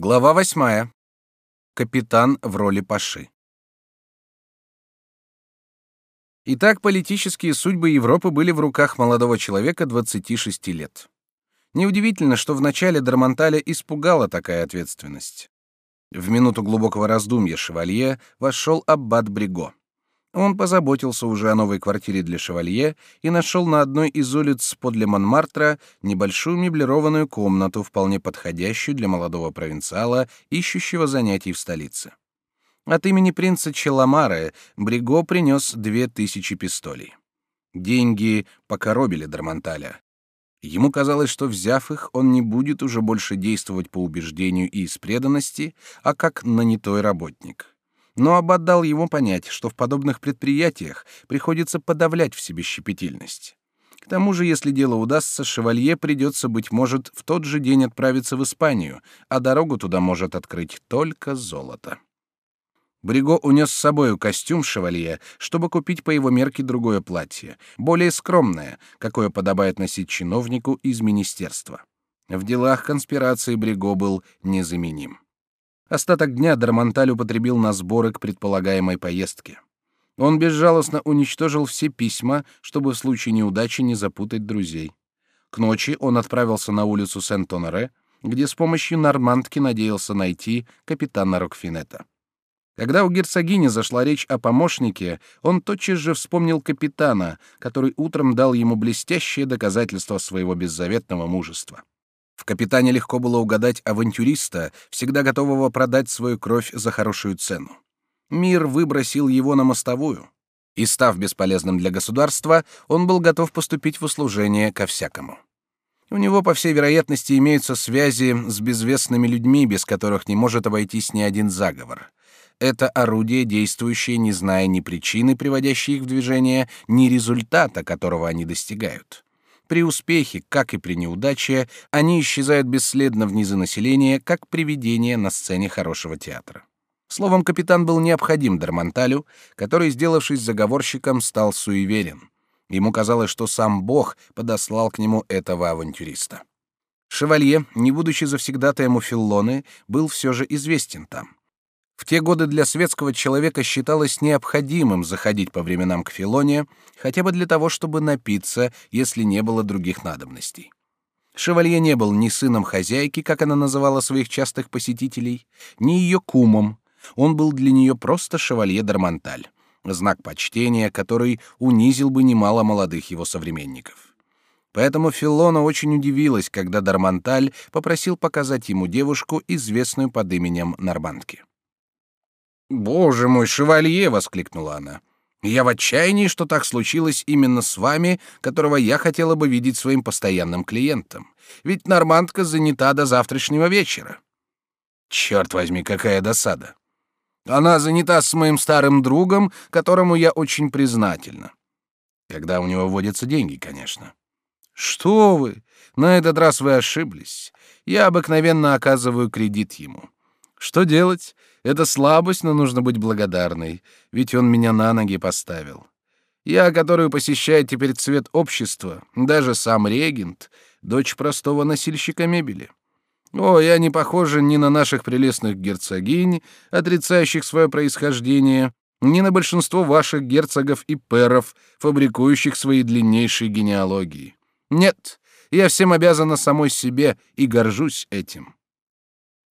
Глава восьмая. Капитан в роли паши. Итак, политические судьбы Европы были в руках молодого человека 26 лет. Неудивительно, что в начале Дармонталя испугала такая ответственность. В минуту глубокого раздумья шевалье вошел аббат Бриго. Он позаботился уже о новой квартире для шевалье и нашел на одной из улиц подле Монмартра небольшую меблированную комнату, вполне подходящую для молодого провинциала, ищущего занятий в столице. От имени принца Челомара Бриго принес две тысячи пистолей. Деньги покоробили Дармонталя. Ему казалось, что, взяв их, он не будет уже больше действовать по убеждению и из преданности, а как нанятой работник. Но Аббат дал ему понять, что в подобных предприятиях приходится подавлять в себе щепетильность. К тому же, если дело удастся, шевалье придется, быть может, в тот же день отправиться в Испанию, а дорогу туда может открыть только золото. Бриго унес с собою костюм шевалье, чтобы купить по его мерке другое платье, более скромное, какое подобает носить чиновнику из министерства. В делах конспирации Бриго был незаменим. Остаток дня Дармонталь употребил на сборы к предполагаемой поездке. Он безжалостно уничтожил все письма, чтобы в случае неудачи не запутать друзей. К ночи он отправился на улицу Сент-Оноре, где с помощью нормандки надеялся найти капитана Рокфинета. Когда у герцогини зашла речь о помощнике, он тотчас же вспомнил капитана, который утром дал ему блестящее доказательство своего беззаветного мужества. В капитане легко было угадать авантюриста, всегда готового продать свою кровь за хорошую цену. Мир выбросил его на мостовую. И, став бесполезным для государства, он был готов поступить в услужение ко всякому. У него, по всей вероятности, имеются связи с безвестными людьми, без которых не может обойтись ни один заговор. Это орудие, действующее, не зная ни причины, приводящей их в движение, ни результата, которого они достигают. При успехе, как и при неудаче, они исчезают бесследно в низы населения, как привидения на сцене хорошего театра. Словом, капитан был необходим Дармонталю, который, сделавшись заговорщиком, стал суеверен. Ему казалось, что сам Бог подослал к нему этого авантюриста. Шевалье, не будучи завсегдатаем у Филлоны, был все же известен там. В те годы для светского человека считалось необходимым заходить по временам к Филоне, хотя бы для того, чтобы напиться, если не было других надобностей. Шевалье не был ни сыном хозяйки, как она называла своих частых посетителей, ни ее кумом. Он был для нее просто шевалье Дармонталь, знак почтения, который унизил бы немало молодых его современников. Поэтому Филона очень удивилась, когда Дармонталь попросил показать ему девушку, известную под именем Нормандки. «Боже мой, шевалье!» — воскликнула она. «Я в отчаянии, что так случилось именно с вами, которого я хотела бы видеть своим постоянным клиентом. Ведь нормандка занята до завтрашнего вечера». «Черт возьми, какая досада!» «Она занята с моим старым другом, которому я очень признательна». «Когда у него водятся деньги, конечно». «Что вы! На этот раз вы ошиблись. Я обыкновенно оказываю кредит ему. Что делать? Это слабость, но нужно быть благодарной, ведь он меня на ноги поставил. Я, которую посещает теперь цвет общества, даже сам регент, дочь простого носильщика мебели. О, я не похожа ни на наших прелестных герцогинь, отрицающих свое происхождение, ни на большинство ваших герцогов и перов, фабрикующих свои длиннейшие генеалогии. Нет, я всем обязана самой себе и горжусь этим.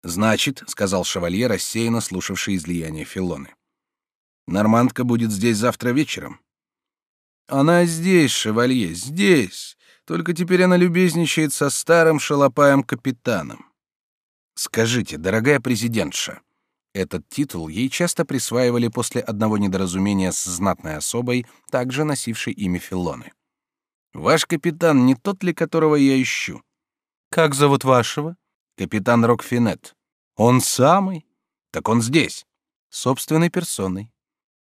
Значит, сказал шевалье, рассеянно слушавший излияние Филоны. Нормандка будет здесь завтра вечером. Она здесь, шевалье, здесь. Только теперь она любезничает со старым шалопаем капитаном. Скажите, дорогая президентша, этот титул ей часто присваивали после одного недоразумения с знатной особой, также носившей имя Филоны. Ваш капитан не тот ли, которого я ищу? Как зовут вашего? Капитан Рокфинет. Он самый? Так он здесь. Собственной персоной.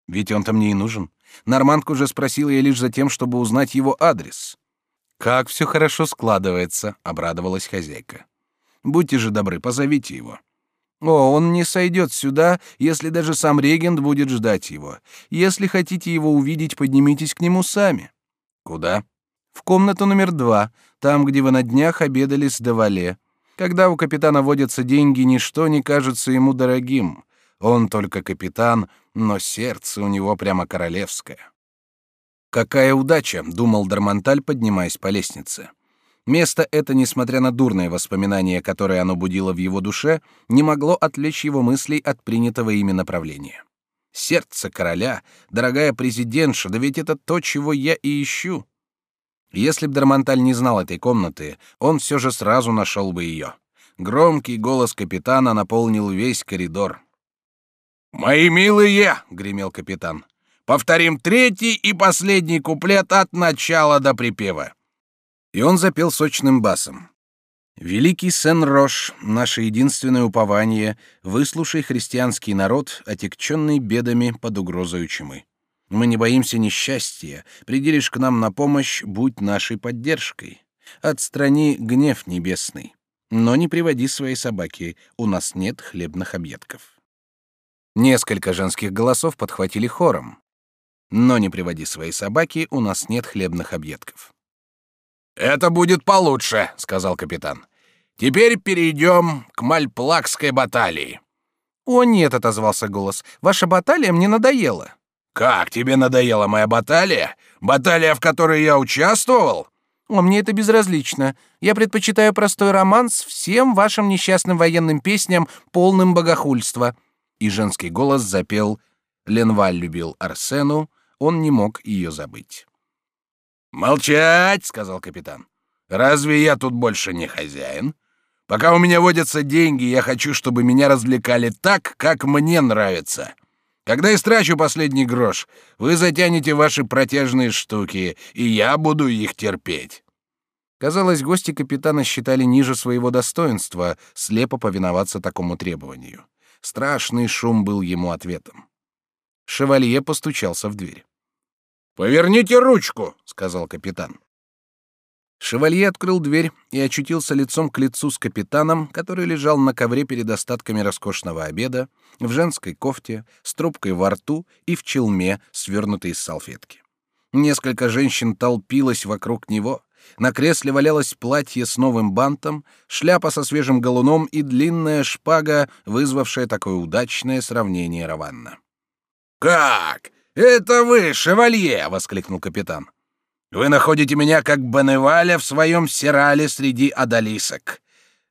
Ведь он-то мне и нужен. Нормандку уже спросил я лишь за тем, чтобы узнать его адрес. Как все хорошо складывается, обрадовалась хозяйка. Будьте же добры, позовите его. О, он не сойдет сюда, если даже сам регент будет ждать его. Если хотите его увидеть, поднимитесь к нему сами. Куда? В комнату номер два, там, где вы на днях обедали с Давале. Когда у капитана водятся деньги, ничто не кажется ему дорогим. Он только капитан, но сердце у него прямо королевское. Какая удача, думал Дармонталь, поднимаясь по лестнице. Место это, несмотря на дурные воспоминания, которые оно будило в его душе, не могло отвлечь его мыслей от принятого ими направления. Сердце короля, дорогая президентша, да ведь это то, чего я и ищу. Если б Дармонталь не знал этой комнаты, он все же сразу нашел бы ее. Громкий голос капитана наполнил весь коридор. «Мои милые!» — гремел капитан. «Повторим третий и последний куплет от начала до припева. И он запел сочным басом. «Великий Сен-Рош, наше единственное упование, выслушай христианский народ, отягченный бедами под угрозой чумы. Мы не боимся несчастья, приди лишь к нам на помощь, будь нашей поддержкой. Отстрани гнев небесный, но не приводи свои собаки, у нас нет хлебных объедков». Несколько женских голосов подхватили хором. «Но не приводи свои собаки, у нас нет хлебных объедков». «Это будет получше», — сказал капитан. «Теперь перейдем к мальплакской баталии». «О, нет», — отозвался голос, — «ваша баталия мне надоела». «Как тебе надоела моя баталия? Баталия, в которой я участвовал?» «О, мне это безразлично. Я предпочитаю простой романс всем вашим несчастным военным песням, полным богохульства». И женский голос запел «Ленваль любил Арсену, он не мог ее забыть». «Молчать!» — сказал капитан. «Разве я тут больше не хозяин? Пока у меня водятся деньги, я хочу, чтобы меня развлекали так, как мне нравится. Когда истрачу последний грош, вы затянете ваши протяжные штуки, и я буду их терпеть». Казалось, гости капитана считали ниже своего достоинства слепо повиноваться такому требованию. Страшный шум был ему ответом. Шевалье постучался в дверь. Поверните ручку, сказал капитан. Шевалье открыл дверь и очутился лицом к лицу с капитаном, который лежал на ковре перед остатками роскошного обеда, в женской кофте, с трубкой во рту и в челме, свернутой из салфетки. Несколько женщин толпилось вокруг него. На кресле валялось платье с новым бантом, шляпа со свежим галуном и длинная шпага, вызвавшая такое удачное сравнение Раванна. «Как? «Это вы, шевалье!» — воскликнул капитан. «Вы находите меня как Бонневаля в своем сирале среди адалисок.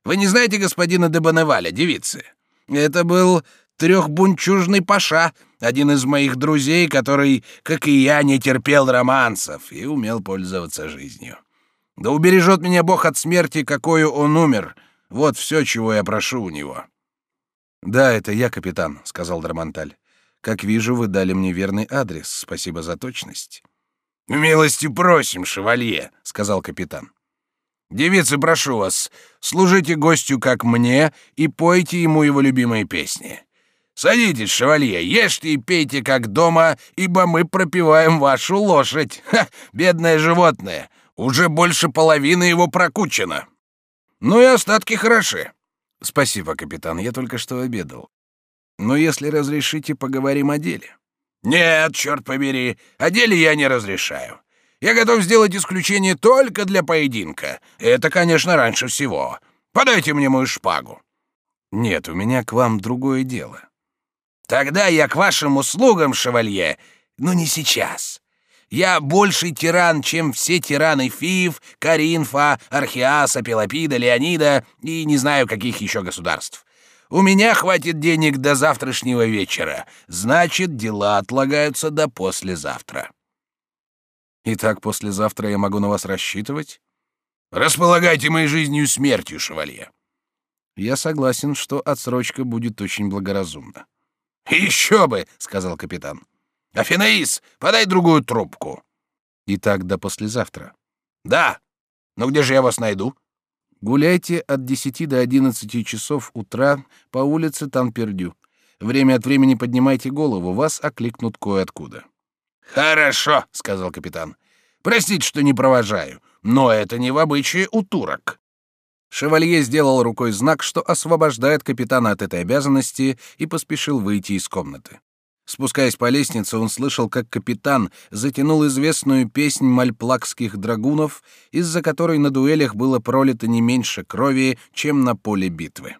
Вы не знаете господина де Бонневаля, девицы? Это был трехбунчужный паша, один из моих друзей, который, как и я, не терпел романсов и умел пользоваться жизнью. Да убережет меня Бог от смерти, какую он умер. Вот все, чего я прошу у него». «Да, это я, капитан», — сказал Драмонталь. Как вижу, вы дали мне верный адрес. Спасибо за точность. Милости просим, шевалье, сказал капитан. Девицы, прошу вас, служите гостю как мне и пойте ему его любимые песни. Садитесь, шевалье, ешьте и пейте как дома, ибо мы пропиваем вашу лошадь. Ха, бедное животное, уже больше половины его прокучено. Ну и остатки хороши. Спасибо, капитан, я только что обедал. Но если разрешите, поговорим о деле. Нет, черт побери, о деле я не разрешаю. Я готов сделать исключение только для поединка. Это, конечно, раньше всего. Подайте мне мою шпагу. Нет, у меня к вам другое дело. Тогда я к вашим услугам, шевалье, но не сейчас. Я больший тиран, чем все тираны Фив, Каринфа, Архиаса, Пелопида, Леонида и не знаю каких еще государств. У меня хватит денег до завтрашнего вечера. Значит, дела отлагаются до послезавтра. Итак, послезавтра я могу на вас рассчитывать? Располагайте моей жизнью и смертью, шевалье. Я согласен, что отсрочка будет очень благоразумна. Еще бы, сказал капитан. Афинаис, подай другую трубку. Итак, до послезавтра. Да. Но где же я вас найду? Гуляйте от 10 до 11 часов утра по улице Танпердю. Время от времени поднимайте голову, вас окликнут кое-откуда. Хорошо, сказал капитан. Простите, что не провожаю, но это не в обычае у турок. Шевалье сделал рукой знак, что освобождает капитана от этой обязанности, и поспешил выйти из комнаты. Спускаясь по лестнице, он слышал, как капитан затянул известную песнь мальплакских драгунов, из-за которой на дуэлях было пролито не меньше крови, чем на поле битвы.